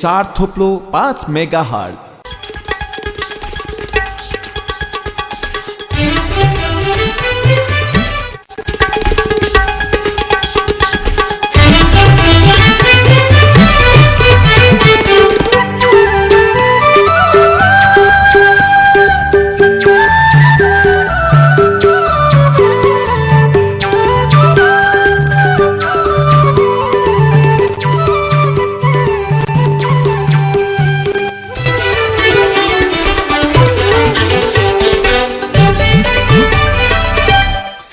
चार थोप्लो पाँच mega hot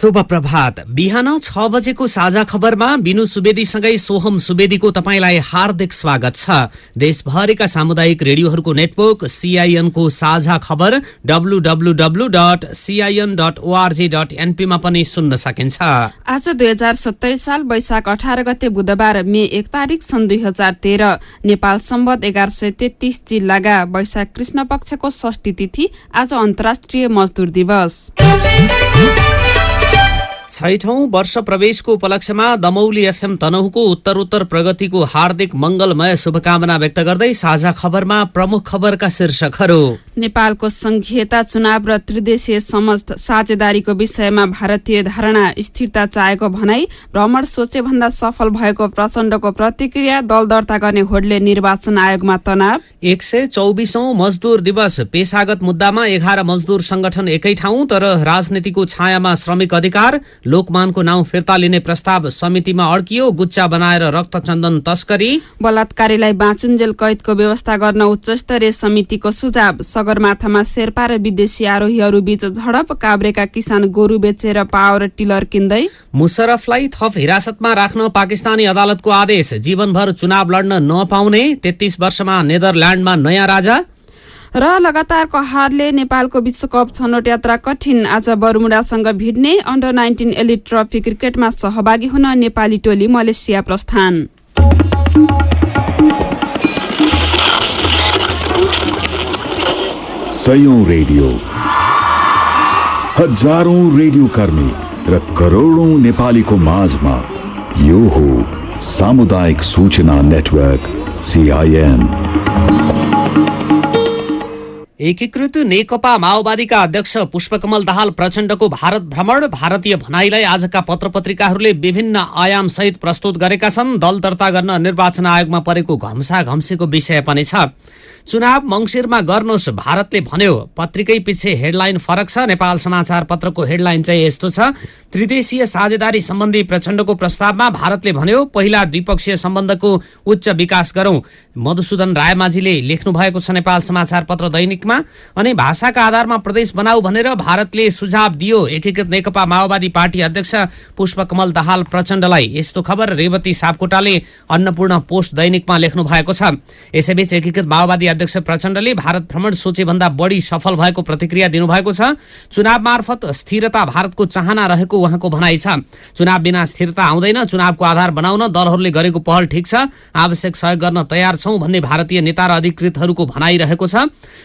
शुभ प्रभात। बिहान छ बजेको साझा खबरमा बिनु सुवेदीसँगै सोहम सुवेदीको तपाईँलाई हार्दिक स्वागत छ। देशभरिका सामुदायिक रेडियोहरूको नेटवर्क सिआइएनको साझा खबर W W W dot CIN dot ORG dot एनपीमा पनि सुन्न सकिन्छ। आज दुई हजार सत्तरी साल वैशाख अठार गते बुधबार मे एक तारिक सन् दुई हजार तेह्र। नेपाल सम्बत एघार सय तेत्तिस जिल्लागा वैशाख कृष्ण पक्षको षष्ठी तिथि आज अन्तर्राष्ट्रिय मजदुर दिवस। छैठौं वर्ष प्रवेशको उपलक्ष्यमा दमौली एफएम तनहुको उत्तरोत्तर प्रगतिको हार्दिक मंगलमय शुभकामना व्यक्त गर्दै साझा खबरमा प्रमुख खबरका शीर्षकहरू। नेपालको संघीयता चुनाव र त्रिदेशीय साझेदारीको विषयमा भारतीय धारणा स्थिरता चाहेको भनाई भ्रमण सोचे भन्दा सफल भएको प्रचण्डको प्रतिक्रिया दल दर्ता गर्ने होडले निर्वाचन आयोगमा तनाव। एक सय चौबिसौं मजदुर दिवस पेशागत मुद्दामा एघार मजदुर संगठन एकै ठाउँ तर राजनीतिको छायामा श्रमिक अधिकार लोकमानको नाउँ फिर्ता लिने प्रस्ताव समितिमा अड्कियो गुच्चा बनाएर रक्तचन्दन तस्करी। बलात्कारीलाई बाँचुन्जेल कैदको व्यवस्था गर्न उच्च स्तरीय समितिको सुझाव सगरमाथामा शेर्पा र विदेशी आरोहीहरू बीच झडप काभ्रेका किसान गोरु बेचेर पावर टिलर किन्दै। मुशरफलाई थप हिरासतमा राख्न पाकिस्तानी अदालतको आदेश। जीवनभर चुनाव लड्न नपाउने तेत्तीस वर्षमा नेदरल्याण्डमा नयाँ राजा। र लगातारको हारले नेपालको विश्वकप छनौट यात्रा कठिन। आज बरुमुडासँग भिड्ने अन्डर नाइन्टिन एलिट ट्रफी क्रिकेटमा सहभागी हुन नेपाली टोली मलेसिया प्रस्थान। सयौं रेडियो। हजारौं रेडियो कर्मी र करोडौं नेपालीको माझमा यो हो सामुदायिक सूचना नेटवर्क सिआइएन एकीकृत नेकपा माओवादीका अध्यक्ष पुष्पकमल दाहाल प्रचण्डको भारत भ्रमण भारतीय भनाइलाई आजका पत्र पत्रिकाहरूले विभिन्न आयाम सहित प्रस्तुत गरेका छन्। दल दर्ता गर्न निर्वाचन आयोगमा परेको घम्सा घम्सीको विषय पनि छ। चुनाव मङ्सिरमा गर्नुहोस् भारतले भन्यो पत्रिकै पछि हेडलाइन फरक छ। नेपाल समाचार पत्रको हेडलाइन चाहिँ यस्तो छ त्रिदेशीय साझेदारी सम्बन्धी प्रचण्डको प्रस्तावमा भारतले भन्यो पहिला द्विपक्षीय सम्बन्धको उच्च विकास गरौं। मधुसूदन रायमाझीले लेख्नु भएको छ नेपाल समाचार पत्र दैनिकमा अनि भाषाका आधारमा प्रदेश बनाऊ भनेर भारतले सुझाव दियो। एकीकृत नेकपा माओवादी पार्टी अध्यक्ष पुष्पकमल दाहाल प्रचण्डलाई। यस्तो खबर रेवती सापकोटाले अन्नपूर्ण पोस्ट दैनिकमा लेख्नु भएको छ। यसैबीच एकीकृत माओवादी अध्यक्ष प्रचण्डले भारत भ्रमण सोचेभन्दा बढी सफल भएको प्रतिक्रिया दिनुभएको छ। चुनाव मार्फत स्थिरता भारतको चाहना रहेको उहाँको भनाइ छ। चुनाव बिना स्थिरता आउँदैन। चुनावको आधार बनाउन दलहरूले गरेको पहल ठिक छ। आवश्यक सहयोग गर्न तयार छौं भन्ने भारतीय नेता र अधिकृतहरूको भनाइ रहेको छ।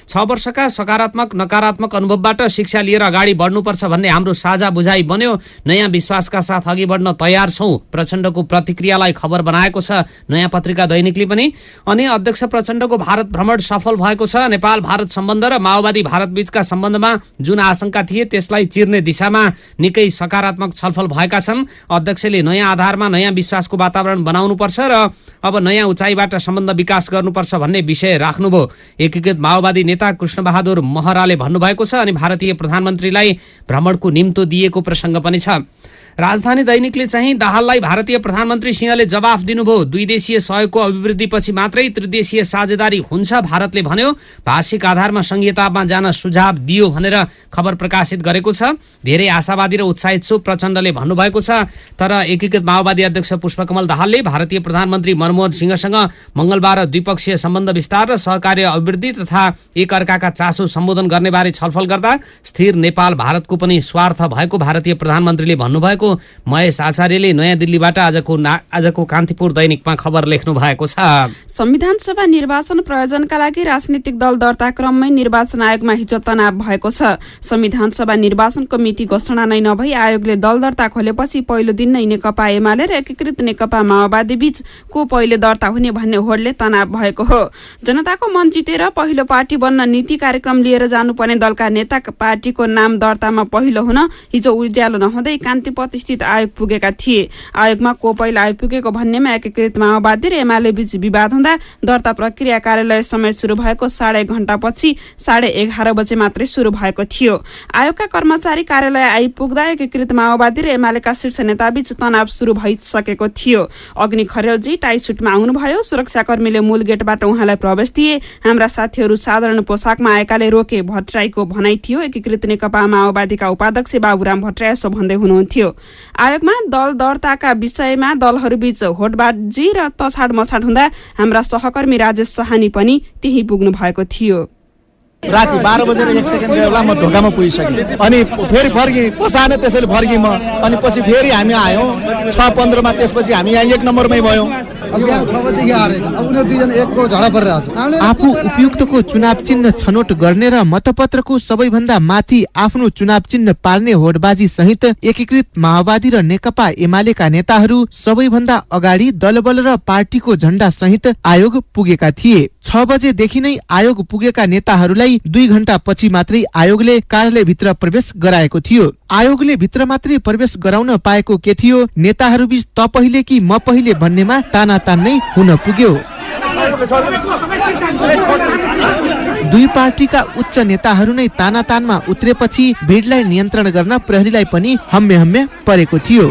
छ वर्षका सकारात्मक नकारात्मक अनुभवबाट शिक्षा लिएर अगाडि बढ्नुपर्छ भन्ने हाम्रो साझा बुझाइ बन्यो। नयाँ विश्वासका साथ अघि बढ्न तयार छौं प्रचण्डको प्रतिक्रियालाई खबर बनाएको छ नयाँ पत्रिका दैनिकले पनि। अनि अध्यक्ष प्रचण्डको भारत भ्रमण सफल भएको छ। नेपाल भारत सम्बन्ध र माओवादी भारत बीचका सम्बन्धमा जुन आशंका थिए त्यसलाई चिर्ने दिशामा निकै सकारात्मक छलफल भएका छन्। अध्यक्षले नयाँ आधारमा नयाँ विश्वासको वातावरण बनाउनुपर्छ र अब नयाँ उचाइबाट सम्बन्ध विकास गर्नुपर्छ भन्ने विषय राख्नुभयो। एकीकृत माओवादी नेता कृष्णबहादुर महराले भन्नुभएको छ अनि भारतीय प्रधानमन्त्रीलाई भ्रमणको निम्तो दिएको प्रसङ्ग पनि छ। राजधानी दैनिकले चाहिँ दाहाललाई भारतीय प्रधानमन्त्री सिंहले जवाफ दिनुभयो। दुई देशीय सहयोगको अभिवृद्धिपछि मात्रै त्रिदेशीय साझेदारी हुन्छ भारतले भन्यो। भाषिक आधारमा संहितामा जान सुझाव दियो भनेर खबर प्रकाशित गरेको छ। धेरै आशावादी र उत्साहित छु प्रचण्डले भन्नुभएको छ। तर एकीकृत माओवादी अध्यक्ष पुष्पकमल दाहालले भारतीय प्रधानमन्त्री मनमोहन सिंहसँग मंगलबार द्विपक्षीय सम्बन्ध विस्तार र सहकार्य अभिवृद्धि तथा एक अर्काका चासो सम्बोधन गर्ने बारे छलफल गर्दा स्थिर नेपाल भारतको पनि स्वार्थ भएको भारतीय प्रधानमन्त्रीले भन्नुभएको भएको महेश आचार्यले नयाँ दिल्लीबाट आजको आजको कान्तिपुर दैनिकमा खबर लेख्नु भएको छ। संविधान सभा निर्वाचन प्रयोजनका लागि राजनीतिक दल दर्ता क्रममै निर्वाचन आयोगमा हिजो तनाव भएको छ। संविधान सभा निर्वाचनको मिति घोषणा नै नभई आयोगले दल दर्ता खोलेपछि पहिलो दिन नै नेकपा एमाले र एकीकृत नेकपा माओवादी बीच को पहिले दर्ता हुने भन्ने होडले तनाव भएको हो। जनताको मन जितेर पहिलो पार्टी बन्न नीति कार्यक्रम लिएर जानुपर्ने दलका नेता पार्टीको नाम दर्तामा पहिलो हुन हिजो उज्यालो नहुँदै कान्तिपथ स्थित आयोग पुगेका थिए। आयोगमा को पहिला आइपुगेको भन्नेमा एकीकृत माओवादी र एमाले बीच विवाद हुँदा दर्ता प्रक्रिया कार्यालय समय सुरु भएको साढे घण्टापछि साढे एघार बजे मात्रै सुरु भएको थियो। आयोगका कर्मचारी कार्यालय आइपुग्दा एकीकृत माओवादी र एमालेका शीर्ष नेताबीच तनाव सुरु भइसकेको थियो। अग्नि खरेलजी टाई सुटमा आउनुभयो। सुरक्षाकर्मीले मूल गेटबाट उहाँलाई प्रवेश दिए। हाम्रा साथीहरू साधारण पोसाकमा आएकाले रोके भट्टराईको भनाइ थियो। एकीकृत नेकपा माओवादीका उपाध्यक्ष बाबुराम भट्टराई यसो भन्दै हुनुहुन्थ्यो। आयोगमा दल दर्ताका विषयमा दलहरूबीच होटबाजी र तछाड मछाड हुँदा हाम्रा सहकर्मी राजेश सहानी पनि त्यही पुग्नु भएको थियो। राति बाह्र बजेर एक सेकेन्ड गयो होला म ढोकामा पुगिसकेँ। अनि फेरि फर्केँ पसाने त्यसैले फर्केँ म। अनि पछि फेरि हामी आयौँ छ पन्ध्रमा त्यसपछि हामी यहाँ एक नम्बरमै भयौँ। आफू उपयुक्तको चुनाव चिन्ह छनौट गर्ने र मतपत्रको सबैभन्दा माथि आफ्नो चुनाव चिन्ह पार्ने होडबाजी सहित एकीकृत माओवादी र नेकपा एमालेका नेताहरू सबैभन्दा अगाडि दलबल र पार्टीको झण्डा सहित आयोग पुगेका थिए। छ बजेदेखि नै आयोग पुगेका नेताहरूलाई दुई घण्टा पछि मात्रै आयोगले कार्यालयभित्र प्रवेश गराएको थियो। आयोगले भित्र मात्रै प्रवेश गराउन पाएको के थियो नेताहरूबीच त पहिले कि म पहिले भन्नेमा तानातान नै हुन पुग्यो। दुई पार्टीका उच्च नेताहरू नै तानातानमा उत्रेपछि भिडलाई नियन्त्रण गर्न प्रहरीलाई पनि हम्मे हम्मे परेको थियो।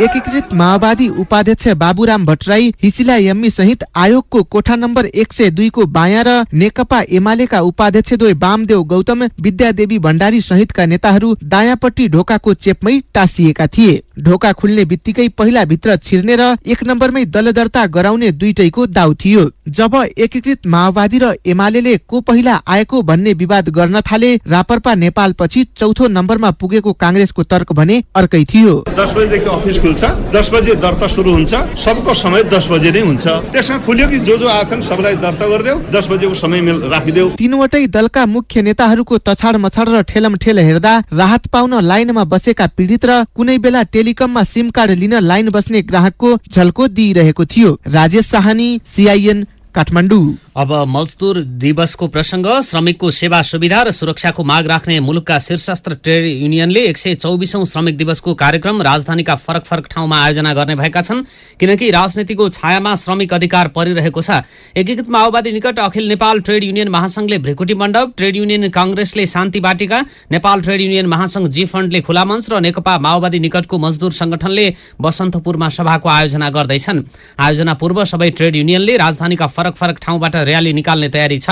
एकीकृत माओवादी उपाध्यक्ष बाबुराम भट्टराई हिसिला यम्मी सहित आयोगको कोठा नम्बर एक सय दुईको बायाँ र नेकपा एमालेका उपाध्यक्ष द्वय वामदेव गौतम विद्यादेवी भण्डारी सहितका नेताहरू दायाँपट्टि ढोकाको चेपमै टाँसिएका थिए। ढोका खुल्ने बित्तिकै पहिला भित्र छिर्ने र एक नम्बरमै दल दर्ता गराउने दुइटैको दाउ थियो। जब एकीकृत माओवादी र एमाले को पहिला आएको भन्ने विवाद गर्न थाले रापरपा नेपाल पछि चौथो नम्बरमा पुगेको काङ्ग्रेसको तर्क भने अर्कै थियो। दस बजेदेखि अफिस खुल्छ दस बजे दर्ता सुरु हुन्छ सबको समय दस बजे नै हुन्छ। त्यसमा खुल्यो कि जो जो आछन् सबलाई दर्ता गरिदेऊ दस बजेको समय राखिदेऊ। तीनवटै दलका मुख्य नेताहरूको तछाड मछाड र ठेलमठेल हेर्दा राहत पाउन लाइनमा बसेका पीडित र कुनै बेला टेलिकममा सिम कार्ड लिन लाइन बस्ने ग्राहकको झल्को दिइरहेको थियो। राजेश साहानी सिआइएन काठमाडौँ। अब मजदुर दिवसको प्रसङ्ग श्रमिकको सेवा सुविधा र सुरक्षाको माग राख्ने मुलुकका शीर्षस्त्र ट्रेड युनियनले एक सय चौबिसौं श्रमिक दिवसको कार्यक्रम राजधानीका फरक फरक ठाउँमा आयोजना गर्ने भएका छन्। किनकि राजनीतिको छायामा श्रमिक अधिकार परिरहेको छ। एकीकृत माओवादी निकट अखिल नेपाल ट्रेड युनियन महासंघले भ्रिकुटी मण्डप ट्रेड युनियन काङ्ग्रेसले शान्ति बाटिका नेपाल ट्रेड युनियन महासंघ जी फण्डले खुला मञ्च र नेकपा माओवादी निकटको मजदुर संगठनले बसन्तपुरमा सभाको आयोजना गर्दैछन्। आयोजना पूर्व सबै ट्रेड युनियनले राजधानीका फरक फरक ठाउँबाट र्याली निकाल्ने तयारी छ।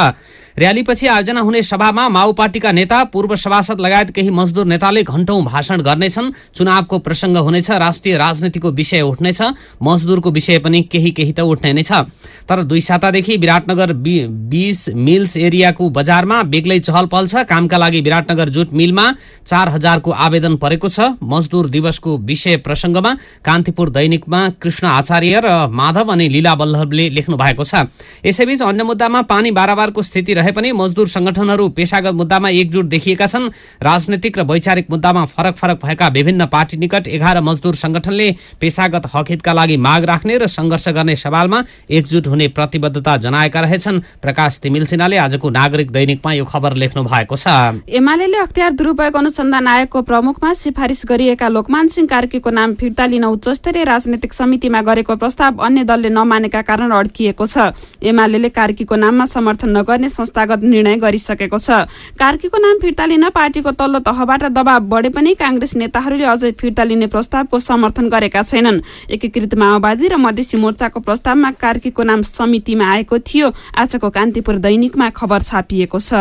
र्यालीपछि आयोजना हुने सभामा माओ पार्टीका नेता पूर्व सभासद लगायत केही मजदुर नेताले घण्टौं भाषण गर्नेछन्। चुनावको प्रसङ्ग हुनेछ राष्ट्रिय राजनीतिको विषय उठ्नेछ मजदुरको विषय पनि केही केही त उठ्ने नै छ। तर दुई सातादेखि विराटनगर बिस मिल्स एरियाको बजारमा बेग्लै चहल पहल छ। कामका लागि विराटनगर जुट मिलमा चार हजारको आवेदन परेको छ। मजदुर दिवसको विषय प्रसङ्गमा कान्तिपुर दैनिकमा कृष्ण आचार्य र माधव अनि लीला वल्लभले लेख्नु भएको छ। यसैबीच अन्य मुद्दामा पानी बाराबारको स्थिति रहे पनि मजदुर संगठनहरू पेशागत मुद्दामा एकजुट देखिएका छन्। राजनैतिक र वैचारिक मुद्दामा फरक फरक भएका विभिन्न पार्टी निकट एघार मजदुर संगठनले पेशागत हकहितका लागि माग राख्ने र संघर्ष गर्ने सवालमा एकजुट हुने प्रतिबद्धता जनाएका रहेछन्। प्रकाश तिमिल सिन्हाले आजको नागरिक दैनिकमा यो खबर लेख्नु भएको छ। एमाले अख्तियार दुरुपयोग अनुसन्धान आयोगको प्रमुखमा सिफारिस गरिएका लोकमान सिंह कार्कीको नाम फिर्ता लिन उच्चस्तरीय राजनैतिक समितिमा गरेको प्रस्ताव अन्य दलले नमानेका कारण अड्किएको छ। एमाले कार्कीको नाममा समर्थन नगर्ने संस्थागत निर्णय गरिसकेको छ। कार्कीको नाम फिर्ता लिन पार्टीको तल्लो तहबाट दबाव बढे पनि काङ्ग्रेस नेताहरूले अझै फिर्ता लिने प्रस्तावको समर्थन गरेका छैनन्। एकीकृत माओवादी र मधेसी मोर्चाको प्रस्तावमा कार्कीको नाम समितिमा आएको थियो। आजको कान्तिपुर दैनिकमा खबर छापिएको छ।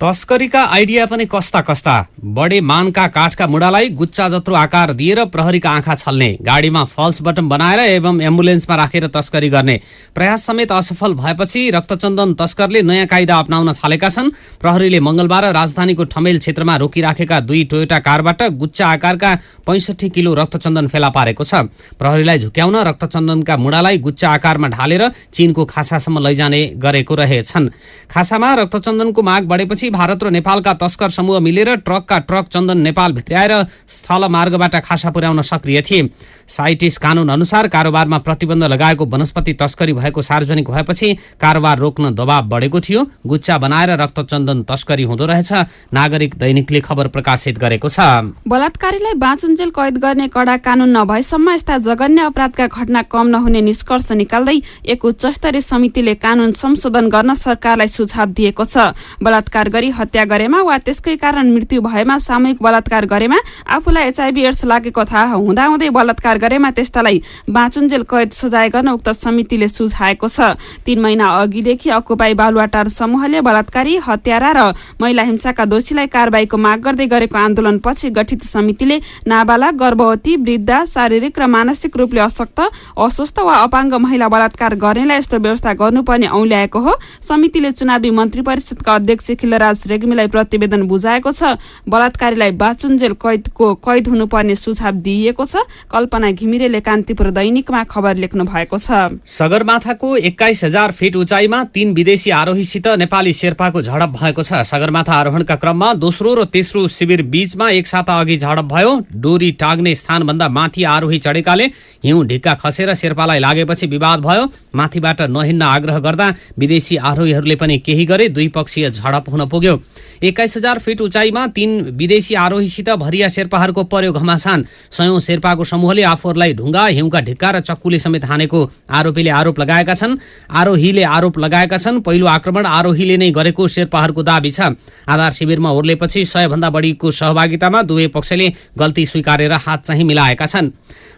तस्करीका आइडिया पनि कस्ता कस्ता? बडे मानका काठका मुढालाई गुच्चा जत्रो आकार दिएर प्रहरीका आँखा छल्ने गाडीमा फल्स बटन बनाएर एवं एम्बुलेन्समा राखेर तस्करी गर्ने। प्रयास समेत असफल भएपछि रक्तचन्दन तस्करले नयाँ कायदा अप्नाउन थालेका छन्। प्रहरीले मंगलबार राजधानीको ठमेल क्षेत्रमा रोकिराखेका दुई टोयोटा कारबाट गुच्चा आकारका पैँसठी किलो रक्तचन्दन फेला पारेको छ। प्रहरीलाई झुक्याउन रक्तचन्दनका मुढालाई गुच्चा आकारमा ढालेर चीनको खासासम्म लैजाने गरेको रहेछन्। खासामा रक्तचन्दनको माग बढेपछि भारत र नेपालका तस्कर समूह मिलेर ट्रकका ट्रक चन्दन नेपाल भित्राएर स्थल मार्गबाट खासा पुर्याउन सक्रिय थिए। साइटिस कानून अनुसार कारोबारमा प्रतिबन्ध लगाएको वनस्पति तस्करी भएको सार्वजनिक भएपछि कारोबार रोक्न दबाव बढेको थियो। गुच्चा बनाएर रक्तचन्दन तस्करी हुँदो रहेछ नागरिक दैनिकले खबर प्रकाशित गरेको छ। बलात्कारीलाई बाँचुन्जेल कैद गर्ने कडा कानून नभएसम्म यस्ता जघन्य अपराधका घटना कम नहुने निष्कर्ष निकाल्दै एक उच्चस्तरीय समितिले कानून संशोधन गर्न सरकारलाई सुझाव दिएको छ। बलात्कार गरी हत्या गरेमा वा त्यसकै कारण मृत्यु भएमा सामूहिक बलात्कार गरेमा आफूलाई एचआइभी एड्स लागेको थाहा हुँदाहुँदै बलात्कार गरेमा त्यस्तालाई बाँचुन्जेल कैद सजाय गर्न उक्त समितिले सुझाएको छ। तीन महिना अघिदेखि अकुपाई बालुवाटार समूहले बलात्कारी हत्यारा र महिला हिंसाका दोषीलाई कारवाहीको माग गर्दै गरेको आन्दोलनपछि गठित समितिले नाबालक गर्भवती वृद्ध शारीरिक र मानसिक रूपले अशक्त अस्वस्थ वा अपाङ्ग महिला बलात्कार गर्नेलाई यस्तो व्यवस्था गर्नुपर्ने औल्याएको हो। समितिले चुनावी मन्त्री परिषदका अध्यक्ष खिलराज रेग्मीलाई प्रतिवेदन बुझाएको छ। बलात्कारीलाई बाचुन्जेल कैदको कैद हुनुपर्ने सुझाव दिइएको छ। कल्पना घिमिरेले कान्तिपुर दैनिकमा खबर लेख्नु भएको छ। सगरमाथाको एक्काइस हजार फिट उचाइमा तीन विदेशी आरोहीसित नेपाली शेर्पाको झडप भएको छ। सगरमाथा आरोहणका क्रममा दोस्रो र तेस्रो शिविर बीचमा एक साता अघि झडप भयो। डोरी टाग्ने स्थानभन्दा माथि आरोही चढेकाले हिउँ ढिक्का खसेर शेर्पालाई लागेपछि विवाद भयो। माथिबाट नहिन्न आग्रह गर्दा विदेशी आरोहीहरूले पनि केही गरे दुई पक्षीय झडप हुन पुग्यो। एक्काइस हजार फिट उचाइमा तीन विदेशी आरोहीसित भरिया शेर्पाहरूको पर्यो घमासान। सयौं शेर्पाको समूहले आफूहरूलाई ढुङ्गा हिउँका ढिक्का र चक्कुले समेत हानेको आरोपीले आरोप लगाएका छन्। आरोहीले आरोप लगाएका छन्। पहिलो आक्रमण आरोहीले नै गरेको शेर्पाहरूको दावी छ। आधार शिविरमा ओर्लेपछि सयभन्दा बढीको सहभागितामा दुवै पक्षले गल्ती स्वीकारेर हात चाहिँ मिलाएका छन्।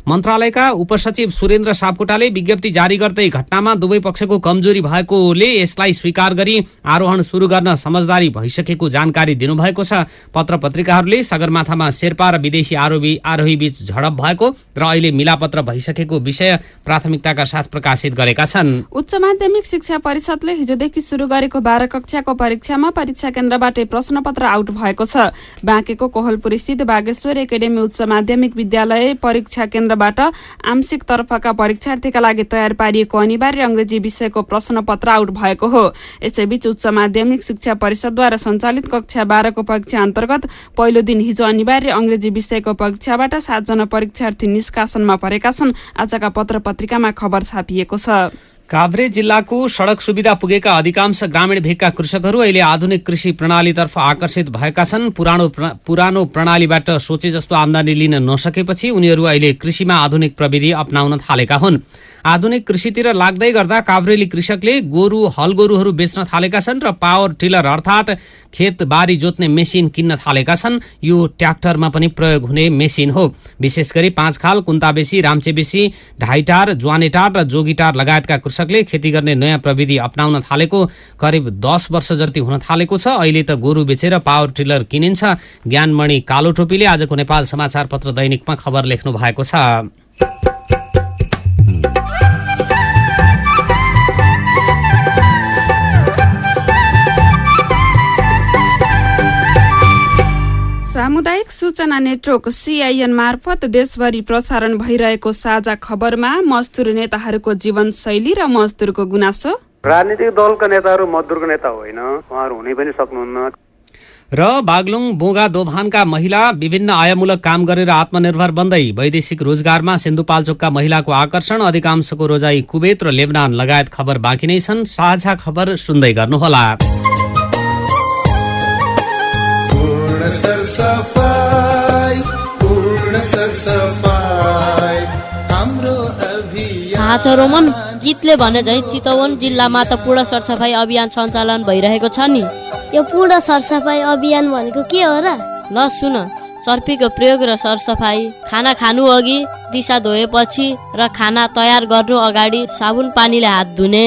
मन्त्रालयका उपसचिव सुरेन्द्र सापकोटाले विज्ञप्ति जारी गर्दै घटनामा दुवै पक्षको कमजोरी भएकोले यसलाई स्वीकार गरी आरोहण सुरु गर्न समझदारी भइसकेको जानकारी दिनुभएको छ। पत्र पत्रिकाहरूले सगरमाथामा शेर्पा र विदेशी आरोही बीच झडप भएको र अहिले मिलापत्र भइसकेको विषय प्राथमिकताका साथ प्रकाशित गरेका छन्। उच्च माध्यमिक शिक्षा परिषदले हिजोदेखि सुरु गरेको बाह्र कक्षाको परीक्षामा परीक्षा केन्द्रबाटै प्रश्नपत्र आउट भएको छ। बाँकेको कोहलपुर स्थित बागेश्वर एकाडेमी उच्च माध्यमिक विद्यालय परीक्षा केन्द्रबाट आंशिक तर्फका परीक्षार्थीका लागि तयार पारिएको अनिवार्य अङ्ग्रेजी विषयको प्रश्नपत्र आउट भएको हो। यसैबीच उच्च माध्यमिक शिक्षा परिषदद्वारा सञ्चालित कक्षा बाह्रको परीक्षा अन्तर्गत पहिलो दिन हिजो अनिवार्य अङ्ग्रेजी विषयको परीक्षाबाट सातजना परीक्षार्थी निष्कासनमा परेका छन्। आजका पत्र पत्रिकामा खबर छापिएको छ। काभ्रे जिल्लाको सडक सुविधा पुगेका अधिकांश ग्रामीण भेगका कृषकहरू अहिले आधुनिक कृषि प्रणालीतर्फ आकर्षित भएका छन्। पुरानो प्र- पुरानो प्रणालीबाट सोचे जस्तो आमदानी लिन नसकेपछि उनीहरू अहिले कृषिमा आधुनिक प्रविधि अप्नाउन थालेका हुन्। आधुनिक कृषितिर लाग्दै गर्दा काभ्रेली कृषकले गोरु हल गोरुहरू बेच्न थालेका छन् र पावर टिलर अर्थात् खेत बारी जोत्ने मेसिन किन्न थालेका छन्। यो ट्र्याक्टरमा पनि प्रयोग हुने मेसिन हो। विशेष गरी पाँच खाल कुन्ताबेसी रामचेबेसी ढाइटार ज्वानेटार र जोगिटार लगायतका कृषकले खेती गर्ने नयाँ प्रविधि अप्नाउन थालेको करिब दस वर्ष जति हुन थालेको छ। अहिले त गोरु बेचेर पावर टिलर किनिन्छ। ज्ञानमणि कालो टोपीले आजको नेपाल समाचार पत्र दैनिकमा खबर लेख्नु भएको छ। सूचना नेटवर्क सिआइएन मार्फत देशभरि प्रसारण भइरहेको साझा खबरमा मजदुर नेताहरूको जीवनशैली र मजदुरको गुनासो। राजनीतिक दलका नेताहरू मजदुरको नेता होइन उहाँहरू हुनै पनि सक्नुहुन्न। र बागलुङ बोगा दोभानका महिला विभिन्न आयमूलक काम गरेर आत्मनिर्भर बन्दै वैदेशिक रोजगारमा सिन्धुपाल्चोकका महिलाको आकर्षण अधिकांशको रोजाई कुवेत र लेबनान लगायत खबर बाँकी नै छन्। साझा खबर सुन्दै गर्नुहोला। पूर्ण सरसफाई हाम्रो अभियान थाहा छ रोमन गीतले भने झै चितवन जिल्लामा त पूर्ण सरसफाइ अभियान सञ्चालन भइरहेको छ नि। यो पूर्ण सरसफाइ अभियान भनेको के हो र? ल सुन सर्पीको प्रयोग र सरसफाइ खाना खानु अघि दिशा धोएपछि र खाना तयार गर्नु अगाडि साबुन पानीले हात धुने।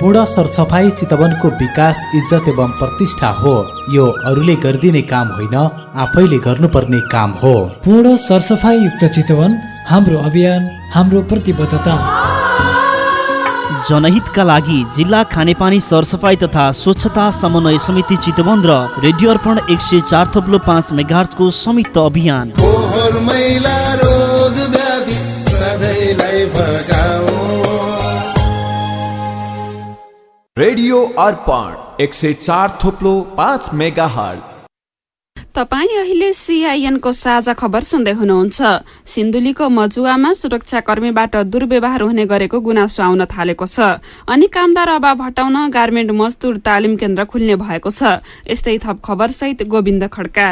पूर्ण सरसफाई चितवनको विकास इज्जत एवं प्रतिष्ठा हो। यो अरूले गरिदिने काम होइन आफैले गर्नुपर्ने काम हो। पूर्ण सरसफाइ युक्त चितवन हाम्रो अभियान हाम्रो प्रतिबद्धता। जनहितका लागि जिल्ला खानेपानी सरसफाइ तथा स्वच्छता समन्वय समिति चितवन र रेडियो अर्पण एक सय चार थप्लो पाँच मेगार्सको संयुक्त अभियान। रेडियो अर्पण एक सय चार थोप्लो पाँच मेगा हर्ट तपाईँ अहिले सिआइएनको साझा खबर सुन्दै हुनुहुन्छ। सिन्धुलीको मजुवामा सुरक्षाकर्मीबाट दुर्व्यवहार हुने गरेको गुनासो आउन थालेको छ। अनि कामदार अभाव हटाउन गार्मेन्ट मजदुर तालिम केन्द्र खुल्ने भएको छ। यस्तै थप खबर सहित गोविन्द खड्का।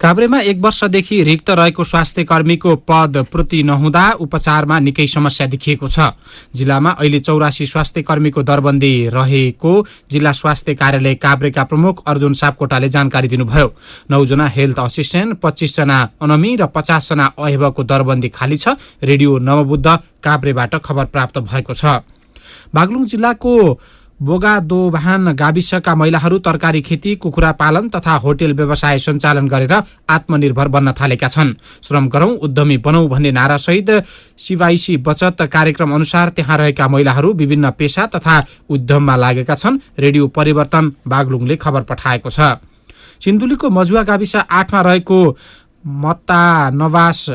काभ्रेमा एक वर्षदेखि रिक्त रहेको स्वास्थ्य कर्मीको पद पूर्ति नहुँदा उपचारमा निकै समस्या देखिएको छ। जिल्लामा अहिले चौरासी स्वास्थ्य कर्मीको दरबन्दी रहेको जिल्ला स्वास्थ्य कार्यालय काभ्रेका प्रमुख अर्जुन सापकोटाले जानकारी दिनुभयो। नौजना हेल्थ असिस्टेन्ट पच्चिसजना अनमी र पचासजना अहेबको दरबन्दी खाली छ। रेडियो नवबुद्ध काभ्रेबाट खबर प्राप्त भएको छ। बागलुङ जिल्लाको बोगादोभान गाविसका महिलाहरू तरकारी खेती कुखुरा पालन तथा होटेल व्यवसाय सञ्चालन गरेर आत्मनिर्भर बन्न थालेका छन्। श्रम गरौं उद्यमी बनौं भन्ने नारासहित सिवाइसी बचत कार्यक्रम अनुसार त्यहाँ रहेका महिलाहरू विभिन्न पेसा तथा उद्यममा लागेका छन् रेडियो परिवर्तन बागलुङले खबर पठाएको छ। सिन्धुलीको मजुवा गाविस आठमा रहेको मतानवास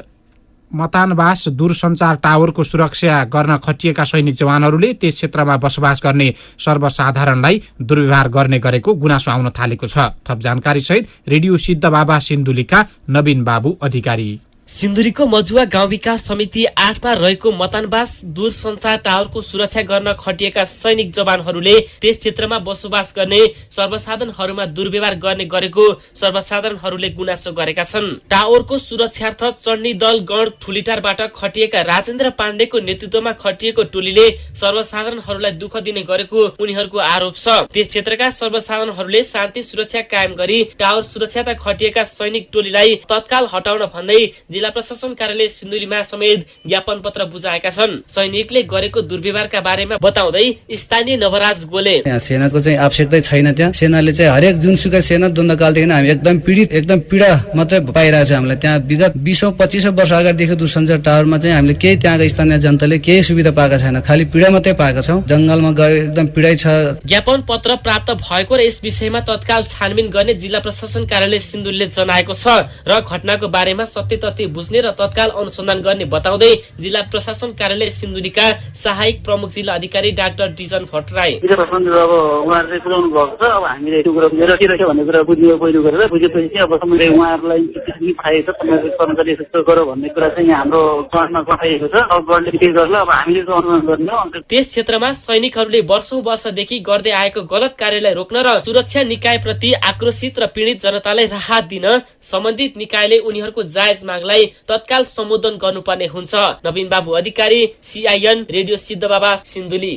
मतानवास दूरसञ्चार टावरको सुरक्षा गर्न खटिएका सैनिक जवानहरूले त्यस क्षेत्रमा बसोबास गर्ने सर्वसाधारणलाई दुर्व्यवहार गर्ने गरेको गुनासो आउन थालेको छ। थप जानकारी सहित रेडियो सिद्ध बाबा सिन्धुलीका नवीन बाबु अधिकारी। सिन्धुलीको मजुवा गाउँ विकास समिति आठमा रहेको मतानवास दूरसञ्चार टावरको सुरक्षा गर्न खटिएका सैनिक जवानहरूले त्यस क्षेत्रमा बसोबास गर्ने सर्वसाधनहरूमा दुर्व्यवहार गर्ने गरेको सर्वसाधारणहरूले गुनासो गरेका छन्। टावरको सुरक्षार्थ चण्डी दल गण ठुलिटारबाट खटिएका राजेन्द्र पाण्डेको नेतृत्वमा खटिएको टोलीले सर्वसाधारणहरूलाई दुःख दिने गरेको उनीहरूको आरोप छ। त्यस क्षेत्रका सर्वसाधारणहरूले शान्ति सुरक्षा कायम गरी टावर सुरक्षाता खटिएका सैनिक टोलीलाई तत्काल हटाउन भन्दै जिल्ला प्रशासन कार्यालय सिन्धुलीमा समेत ज्ञापन पत्र बुझाएका छन्। सैनिकले गरेको दुर्व्यवहारका बारेमा बताउँदै स्थानीय नवराज गोले। सेनाको चाहिँ आवश्यकता छैन त्यहाँ। सेनाले चाहिँ हरेक जुनसुकै सेना द्वन्द्वकालदेखि हामी एकदम पीडित एकदम पीडा मात्रै पाइरहेको छ हामीलाई। त्यहाँ विगत बिसौँ पच्चिसौँ वर्ष अगाडिदेखि दूरसञ्चार टावरमा चाहिँ हामीले केही त्यहाँका स्थानीय जनताले केही सुविधा पाएका छैन। खालि पीडा मात्रै पाएका छौँ। जङ्गलमा गए एकदम पीडै छ। ज्ञापन पत्र प्राप्त भएको र यस विषयमा तत्काल छानबिन गर्ने जिल्ला प्रशासन कार्यालय सिन्धुलीले जनाएको छ र घटनाको बारेमा सत्य तथ्य बुझ्ने र तत्काल अनुसन्धान गर्ने बताउँदै जिल्ला प्रशासन कार्यालय सिन्धुलीका सहायक प्रमुख जिल्ला अधिकारी डाक्टर डिजन भट्टराई। जिल्ला प्रशासन अब उहाँहरूले पुऱ्याउनु भएको छ। अब हामीले त्यो कुरा बुझेर के रहेछ भन्ने कुरा बुझ्यो पहिलो गरेर बुझेपछि चाहिँ अब समय उहाँहरूलाई किसिम थाहा छ तपाईँको कर्मचारी यस्तो गर भन्ने कुरा चाहिँ यहाँ हाम्रो गणमा पठाइएको छ। अब गणले के गर्ला अब हामीले चाहिँ अनुमान गर्ने हो। अन्त त्यस क्षेत्रमा सैनिकहरूले वर्षौं वर्षदेखि गर्दै आएको गलत कार्यलाई रोक्न र सुरक्षा निकायप्रति आक्रोशित र पीडित जनतालाई राहत दिन सम्बन्धित निकायले उनीहरूको जायज मागलाई तत्काल सम्बोधन गर्नुपर्ने हुन्छ। नवीन बाबु अधिकारी सिआइएन रेडियो सिद्ध बाबा सिन्धुली।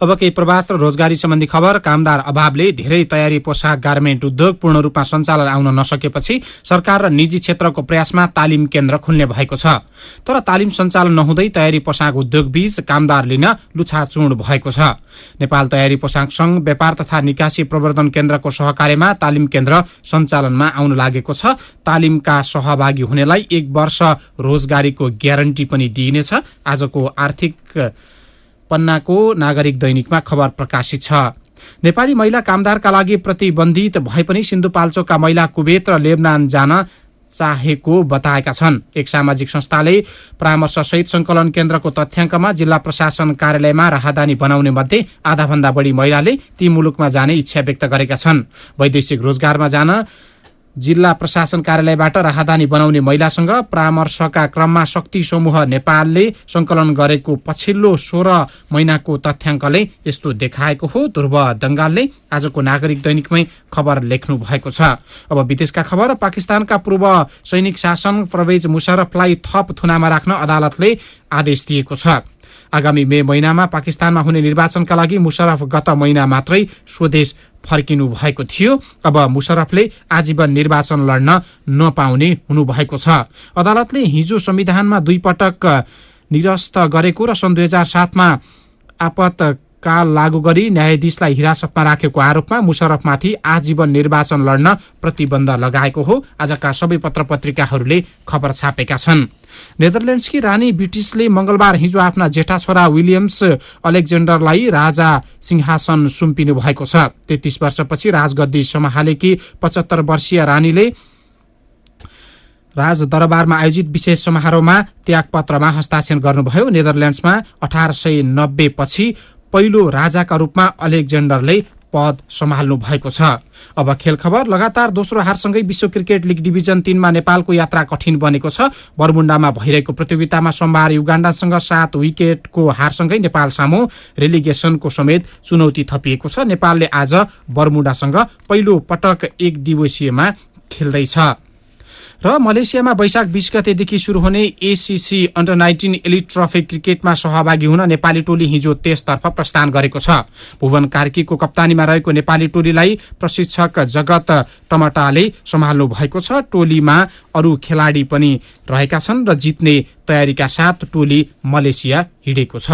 अब केही प्रवास र रोजगारी सम्बन्धी खबर। कामदार अभावले धेरै तयारी पोसाक गार्मेन्ट उद्योग पूर्ण रूपमा सञ्चालन आउन नसकेपछि सरकार र निजी क्षेत्रको प्रयासमा तालिम केन्द्र खुल्ने भएको छ। तर तालिम सञ्चालन नहुँदै तयारी पोसाक उद्योग बीच कामदार लिन लुछाचुड भएको छ। नेपाल तयारी पोसाक संघ व्यापार तथा निकासी प्रवर्धन केन्द्रको सहकार्यमा तालिम केन्द्र सञ्चालनमा आउन लागेको छ। तालिमका सहभागी हुनेलाई एक वर्ष रोजगारीको ग्यारेन्टी पनि दिइनेछ। आजको आर्थिक पन्नाको नागरिक दैनिकमा खबर प्रकाशित छ। नेपाली महिला कामदारका लागि प्रतिबन्धित भए पनि सिन्धुपाल्चोकका महिला कुवेत र लेबनान जान चाहेको बताएका छन्। एक सामाजिक संस्थाले परामर्शसहित संकलन केन्द्रको तथ्याङ्कमा जिल्ला प्रशासन कार्यालयमा राहदानी बनाउने मध्ये आधाभन्दा बढी महिलाले ती मुलुकमा जाने इच्छा व्यक्त गरेका छन्। वैदेशिक रोजगारमा जान जिल्ला प्रशासन कार्यालयबाट राहदानी बनाउने महिलासँग परामर्शका क्रममा शक्ति समूह नेपालले सङ्कलन गरेको पछिल्लो सोह्र महिनाको तथ्याङ्कले यस्तो देखाएको हो। ध्रुव दङ्गालले आजको नागरिक दैनिकमै खबर लेख्नु भएको छ। अब विदेशका खबर पाकिस्तानका पूर्व सैनिक शासन परवेज मुशरफलाई थप थुनामा राख्न अदालतले आदेश दिएको छ। आगामी मे महिनामा पाकिस्तानमा हुने निर्वाचनका लागि मुशरफ गत महिना मात्रै स्वदेश फर्किनु भएको थियो। अब मुशरफले आजीवन निर्वाचन लड्न नपाउने हुनुभएको छ। अदालतले हिजो संविधानमा दुई पटक निरस्त गरेको र सन् दुई हजार सातमा आपतकाल लागू गरी न्यायाधीशलाई हिरासतमा राखेको आरोपमा मुशरफमाथि आजीवन निर्वाचन लड्न प्रतिबन्ध लगाएको हो। आजका सबै पत्र पत्रिकाहरूले खबर छापेका छन्। नेदरल्यान्ड्सकी रानी ब्रिटिसले मंगलबार हिजो आफ्ना जेठा छोरा विलियम्स अलेक्जेन्डरलाई राजा सिंहासन सुम्पिनु भएको छ। तेत्तीस वर्षपछि राजगद्दी सम्हालेकी पचहत्तर वर्षीय रानीले राजदरबारमा आयोजित विशेष समारोहमा त्यागपत्रमा हस्ताक्षर गर्नुभयो। नेदरल्यान्ड्समा अठार सय नब्बे पछि पहिलो राजाका रूपमा अलेक्जेन्डरले पद सम्हाल्नु भएको छ। अब खेल खबर लगातार दोस्रो हारसँगै विश्व क्रिकेट लिग डिभिजन तीनमा नेपालको यात्रा कठिन बनेको छ। बरमुण्डामा भइरहेको प्रतियोगितामा सोमबार युगाण्डासँग सात विकेटको हारसँगै नेपाल सामु रेलिगेसनको समेत चुनौती थपिएको छ। नेपालले आज बरमुण्डासँग पहिलो पटक एक दिवसीयमा खेल्दैछ। र मलेसियामा वैशाख बिस गतेदेखि सुरु हुने ACC under nineteen elite trophy क्रिकेटमा सहभागी हुन नेपाली टोली हिजो त्यसतर्फ प्रस्थान गरेको छ। भुवन कार्कीको कप्तानीमा रहेको नेपाली टोलीलाई प्रशिक्षक जगत टमटाले सम्हाल्नु भएको छ। टोलीमा अरू खेलाडी पनि रहेका छन् र जित्ने तयारीका साथ टोली मलेसिया हिँडेको छ।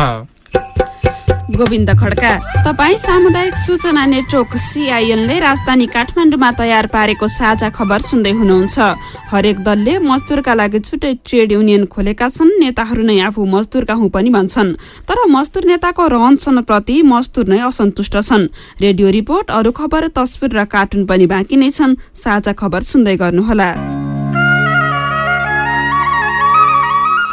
गोविन्द खड्का। तपाईँ सामुदायिक सूचना नेटवर्क सिआइएनले राजधानी काठमाडौँमा तयार पारेको साझा खबर सुन्दै हुनुहुन्छ। हरेक दलले मजदुरका लागि छुट्टै ट्रेड युनियन खोलेका छन् नेताहरू नै आफू मजदुरका हुँ पनि भन्छन्। तर मजदुर नेताको रहन प्रति मजदुर नै असन्तुष्ट छन्। रेडियो रिपोर्ट अरू खबर तस्विर र कार्टुन पनि बाँकी नै छन्। साझा खबर सुन्दै गर्नुहोला।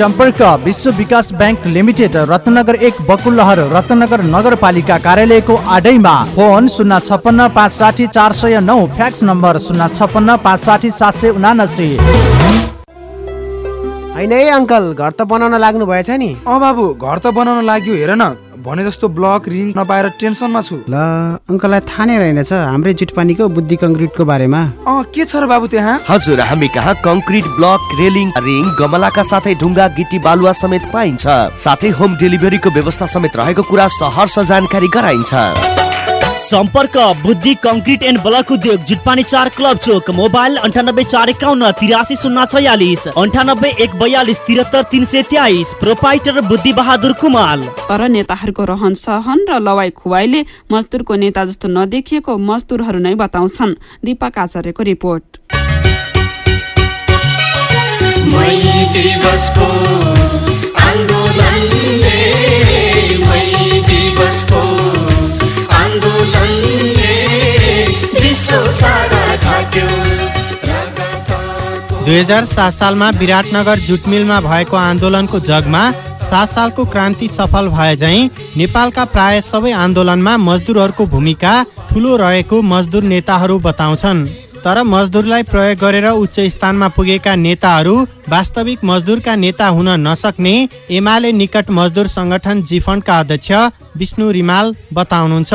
सम्पर्क विश्व विकास ब्याङ्क लिमिटेड रत्नगर एक बकुलहर रत्नगर नगरपालिका कार्यालयको आडैमा। फोन शून्य छप्पन्न पाँच साठी चार सय नौ फ्याक्स नम्बर शून्य छप्पन्न पाँच साठी सात सय उनासी। होइन है अङ्कल घर त बनाउन लाग्नु भएछ नि। अँ बाबु घर त बनाउन लाग्यो हेर न। भने जस्तो ब्लक रिङ नपाएर टेन्सनमा छु। ल अङ्कललाई थाहा नै रहेनछ हाम्रै जुटपानीको बुद्धि कङ्क्रिटको बारेमा। अँ के छ र बाबु त्यहाँ? हजुर हामी कहाँ कङ्क्रिट ब्लक रेलिङ रिङ गमलाका साथै ढुङ्गा गिटी बालुवा समेत पाइन्छ। साथै होम डेलिभरीको व्यवस्था समेत रहेको कुरा सहर जानकारी गराइन्छ। सम्पर्क बुद्धि कङ्क्रिट एन्ड ब्लक उद्योग जुटपानी चार क्लब चोक मोबाइल अन्ठानब्बे चार एकाउन्न तिरासी शून्य छयालिस अन्ठानब्बे एक बयालिस तिहत्तर तिन सय तेइस प्रोपाइटर बुद्धि बहादुर कुमाल। तर नेताहरूको रहन सहन र लवाई खुवाईले मजदुरको नेता जस्तो नदेखिएको मजदुरहरू नै बताउँछन्। दीपक आचार्यको रिपोर्ट। आन्दोलनले दुई हजार सात सालमा विराटनगर जुटमिलमा भएको आन्दोलनको जगमा सात सालको क्रान्ति सफल भए झैँ नेपालका प्राय सबै आन्दोलनमा मजदुरहरूको भूमिका ठुलो रहेको मजदुर नेताहरू बताउँछन्। तर मजदुरलाई प्रयोग गरेर उच्च स्थानमा पुगेका नेताहरू वास्तविक मजदुरका नेता हुन नसक्ने एमाले निकट मजदुर संगठन जिफन्डका अध्यक्ष विष्णु रिमाल बताउनुहुन्छ।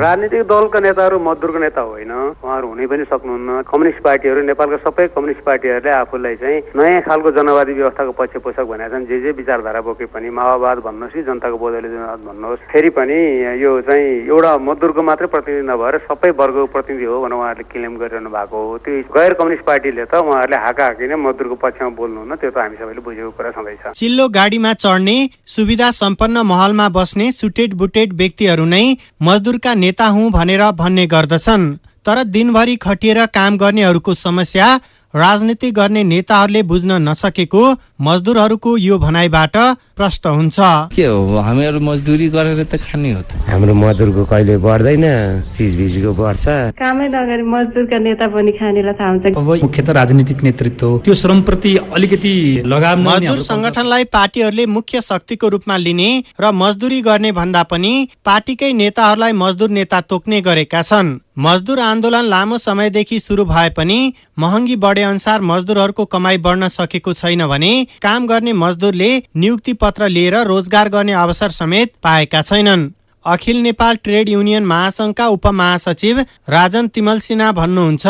राजनीतिक दलका नेताहरू मजदुरको नेता होइन उहाँहरू हुनै पनि सक्नुहुन्न। कम्युनिस्ट पार्टीहरू नेपालका सबै कम्युनिस्ट पार्टीहरूले आफूलाई चाहिँ नयाँ खालको जनवादी व्यवस्थाको पक्ष पोषक भनेर छन्। जे जे विचारधारा बोके पनि माओवाद भन्नुहोस् कि जनताको बदली जनवाद भन्नुहोस् फेरि पनि यो चाहिँ एउटा मजदुरको मात्रै प्रतिनिधि नभएर सबै वर्गको प्रतिनिधि हो भनेर उहाँहरूले क्लेम गरिरहनु भएको हो। त्यो गैर कम्युनिस्ट पार्टीले त उहाँहरूले हाका हाकी नै मजदुरको पक्षमा त्यो त हामी सबैले बुझेको कुरा छँदैछ चिल्लो गाडीमा चढ्ने सुविधा सम्पन्न महलमा बस्ने सुटेड बुटेड व्यक्तिहरू नै मजदुरका नेता हुँ भनेर भन्ने गर्दछन्। तर दिनभरि खटिएर काम गर्नेहरूको समस्या राजनीति गर्ने नेताहरूले बुझ्न नसकेको मजदुरहरूको यो भनाइबाट प्रष्ट हुन्छ। के हो? हामीहरू मजदुरी गरेर त खाने हो त। हाम्रो मजदुरको कहिले बढ्दैन चिजबिजको बढ्छ। कामै नगरी मजदुरका नेता पनि खानेलाई थाहा हुन्छ। अब मुख्यत राजनीतिक नेतृत्व त्यो श्रमप्रति अलिकति लगाम मजदुर संगठनलाई पार्टीहरूले मुख्य शक्तिको रूपमा लिने र मजदुरी गर्ने भन्दा पनि पार्टीकै नेताहरूलाई मजदुर नेता तोक्ने गरेका छन्। मजदुर आन्दोलन लामो समयदेखि सुरु भए पनि महँगी बढे अनुसार मजदुरहरूको कमाई बढ्न सकेको छैन भने काम गर्ने मजदुरले नियुक्ति पत्र लिएर रोजगार गर्ने अवसर समेत पाएका छैनन्। अखिल नेपाल ट्रेड युनियन महासंघका उपमहासचिव राजन तिमल सिन्हा भन्नुहुन्छ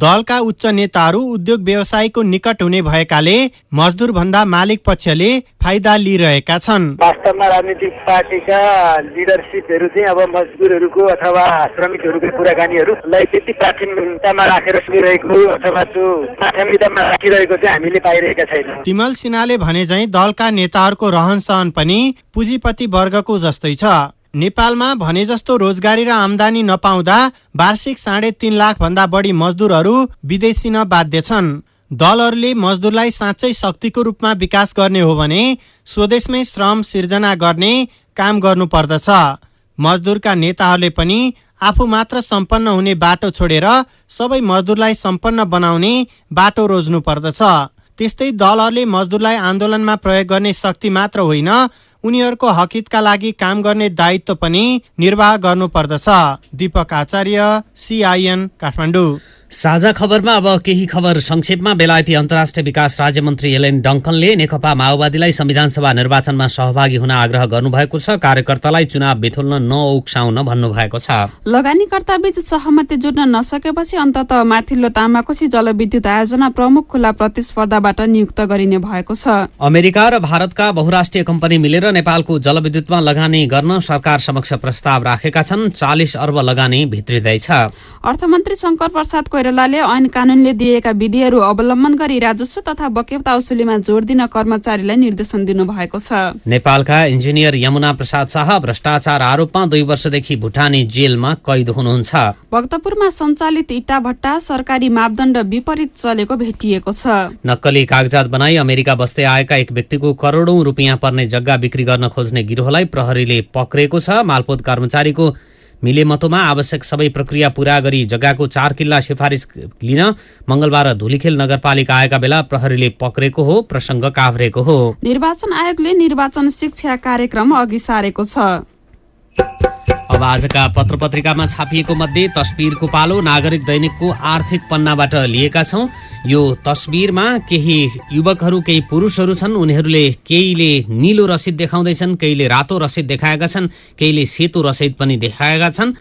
दलका उच्च नेताहरू उद्योग व्यवसायको निकट हुने भएकाले मजदुर भन्दा मालिक पक्षले फाइदा लिइरहेका छन्। वास्तवमा राजनीतिक पार्टीका लिडरसिपहरू चाहिँ अब मजदुरहरूको अथवा श्रमिकहरूको कुराकानीहरूलाई त्यति प्राथमिकतामा राखेर सुनिरहेको अथवा त्यो प्राथमिकतामा राखिरहेको चाहिँ हामीले पाइरहेका छैनौँ। तिमल सिन्हाले भने झैँ दलका नेताहरूको रहन सहन पनि पुँजीपति वर्गको जस्तै छ। नेपालमा भने जस्तो रोजगारी र आमदानी नपाउँदा वार्षिक साढे तीन लाख भन्दा बढी मजदुरहरू विदेशी न बाध्य छन्। दलहरूले मजदुरलाई साँच्चै शक्तिको रूपमा विकास गर्ने हो भने स्वदेशमै श्रम सिर्जना गर्ने काम गर्नु पर्दछ मजदुरका नेताहरूले पनि आफू मात्र सम्पन्न हुने बाटो छोडेर सबै मजदुरलाई सम्पन्न बनाउने बाटो रोज्नु पर्दछ त्यस्तै दलहरूले मजदुरलाई आन्दोलनमा प्रयोग गर्ने शक्ति मात्र होइन उनीहरूको हकितका लागि काम गर्ने दायित्व पनि निर्वाह गर्नुपर्दछ। दीपक आचार्य सिआइएन काठमाडौँ। साझा खबरमा अब केही खबर संक्षेपमा। बेलायती अन्तर्राष्ट्रिय विकास राज्य मन्त्री एलेन डङ्कनले नेकपा माओवादीलाई संविधान सभा निर्वाचनमा सहभागी हुन आग्रह गर्नुभएको छ। कार्यकर्तालाई चुनाव बेथुल्न नउक्साउन भन्नुभएको छ। लगानीकर्ता बीच सहमति जुट्न नसकेपछि अन्तत माथिल्लो तामाकोशी जलविद्युत आयोजना प्रमुख खुला प्रतिस्पर्धाबाट नियुक्त गरिने भएको छ। अमेरिका र भारतका बहुराष्ट्रिय कम्पनी मिलेर नेपालको जलविद्युतमा लगानी गर्न सरकार समक्ष प्रस्ताव राखेका छन्। चालिस अर्ब लगानी भित्रिँदैछ। अर्थमन्त्री शङ्कर प्रसाद कोइरालाले ऐन कानूनले दिएका विधिहरू अवलम्बन गरी राजस्व तथा बकेवता औसुलीमा जोड दिन कर्मचारीलाई निर्देशन दिनुभएको छ। नेपालका इन्जिनियर यमुना प्रसाद शाह भ्रष्टाचार आरोपमा दुई वर्षदेखि भुटानी जेलमा कैद हुनुहुन्छ। भक्तपुरमा सञ्चालित इटा भट्टा सरकारी मापदण्ड विपरीत चलेको भेटिएको छ। नक्कली कागजात बनाई अमेरिका बस्दै आएका एक व्यक्तिको करोडौं रुपियाँ पर्ने जग्गा बिक्री गर्न खोज्ने गिरोहलाई प्रहरीले पक्रेको छ। मालपोत कर्मचारीको मिलेमतोमा आवश्यक सबै प्रक्रिया पूरा गरी जग्गाको चार किल्ला सिफारिस लिन मंगलबार धुलीखेल नगरपालिका आएका बेला प्रहरीले पक्रेको हो प्रसङ्ग काभ्रेको हो। निर्वाचन आयोगले निर्वाचन शिक्षा कार्यक्रम अघि सारेको छ। अब आजका पत्र पत्रिकामा छापिएको मध्ये तस्बिरको पालो नागरिक दैनिकको आर्थिक पन्नाबाट लिएका छौँ। यो तस्बिरमा केही युवकहरू केही पुरुषहरू छन्। उनीहरूले केहीले निलो रसिद देखाउँदैछन् केहीले रातो रसिद देखाएका छन् केहीले सेतो रसिद पनि देखाएका छन्।